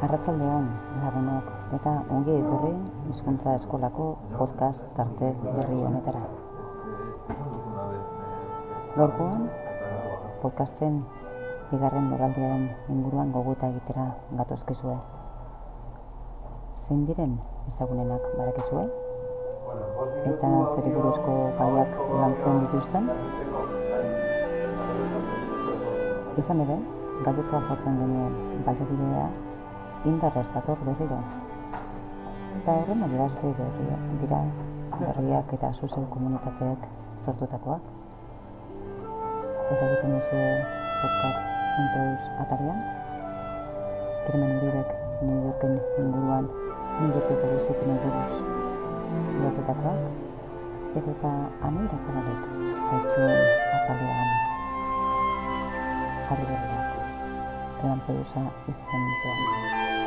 Arratsaldeon lagunok eta ongi etorri hizkuntza eskolako podcast tarte berri honetara. Gaurkoan podcasten bigarren moraldiaren inguruan goguta egitera gatozkezue. Zein diren ezagunenak badakizue? Eta zer buruzko gaiak lantzen dituzten? Izan ere, galdetua jotzen denean baliabidea indarrez dator berriro. Eta horren adierazle berriak dira berriak eta sozio komunitateak sortutakoak. Ezagutzen duzu podcast.eus atarian. Kirmen Uribe New Yorken inguruan New Yorkeko bizitzen buruz lotutakoak. Eta Amira Zabalek zaitzuen atalean jarri berriak. Lampedusa izen duan.